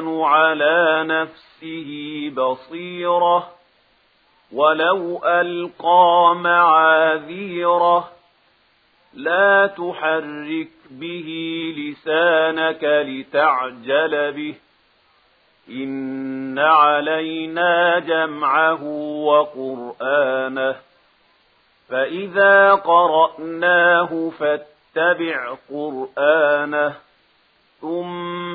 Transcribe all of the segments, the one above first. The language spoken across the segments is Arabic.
الْإِنسَانُ على نفسه بصيرة ولو ألقى معاذيرة لا تحرك به لسانك لتعجل به إن علينا جمعه وقرآنه فإذا قرأناه فاتبع قرآنه ثم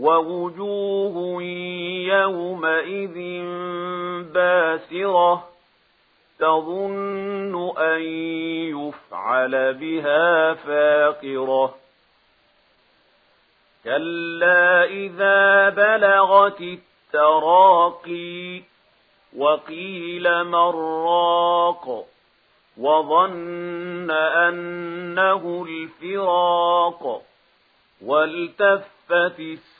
ووجوه يومئذ باسرة تظن أن يفعل بها فاقرة كلا إذا بلغت التراقي وقيل مراق وظن أنه الفراق والتفت السراق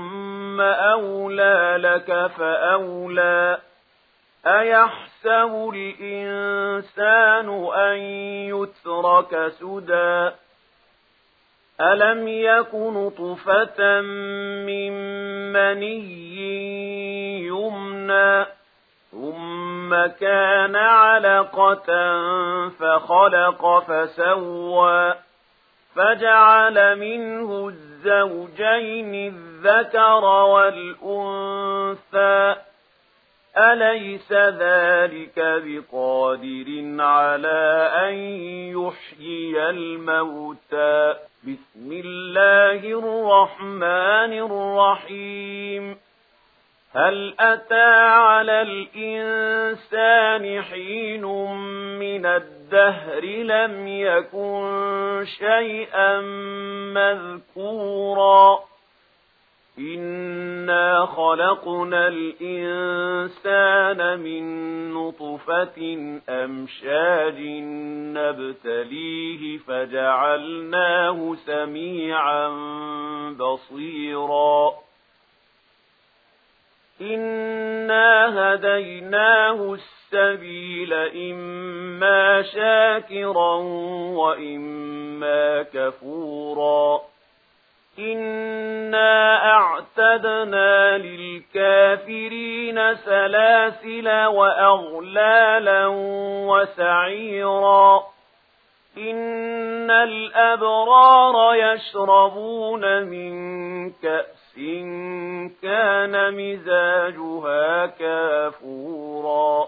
أولى لك فأولى أيحسب الإنسان أن يترك سدى ألم يكن طفة من مني يمنى ثم كان علقة فخلق فسوى فجعل منه الزوجين الذكر والأنثى أليس ذلك بقادر على أن يحيي الموتى بسم الله الرحمن الرحيم هل أتى على الإنسان حين من الدين الدهر لم يكن شيئا مذكورا. إنا خلقنا الإنسان من نطفة أمشاج نبتليه فجعلناه سميعا بصيرا. إنا هديناه السميع السبيل إما شاكرا وإما كفورا. إنا أعتدنا للكافرين سلاسل وأغلالا وسعيرا. إن الأبرار يشربون من كأس إن كان مزاجها كافورا.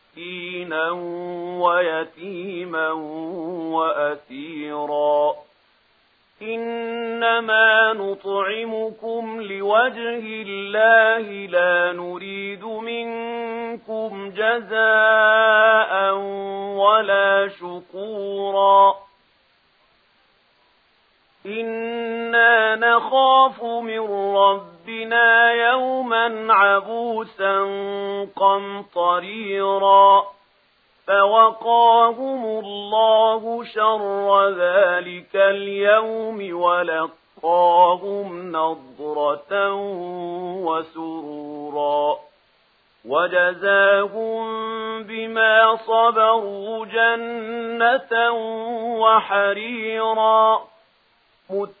مسكينا ويتيما وأسيرا. إنما نطعمكم لوجه الله لا نريد منكم جزاء ولا شكورا. إنا نخاف من رب بنا يوما عبوسا قمطريرا فوقاهم الله شر ذلك اليوم ولقاهم نظرة وسرورا وجزاهم بما صبروا جنة وحريرا مت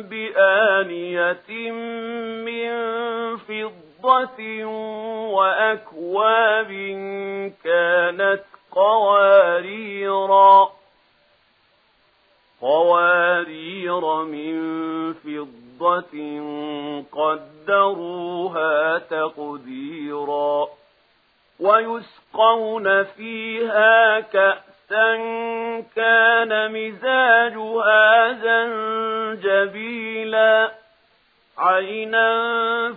بآنية من فضة وأكواب كانت قواريرا قوارير من فضة قدروها تقديرا ويسقون فيها كَأْسًا كان مزاجها زنجبيلا عينا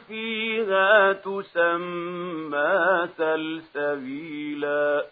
فيها تسمى سلسبيلا.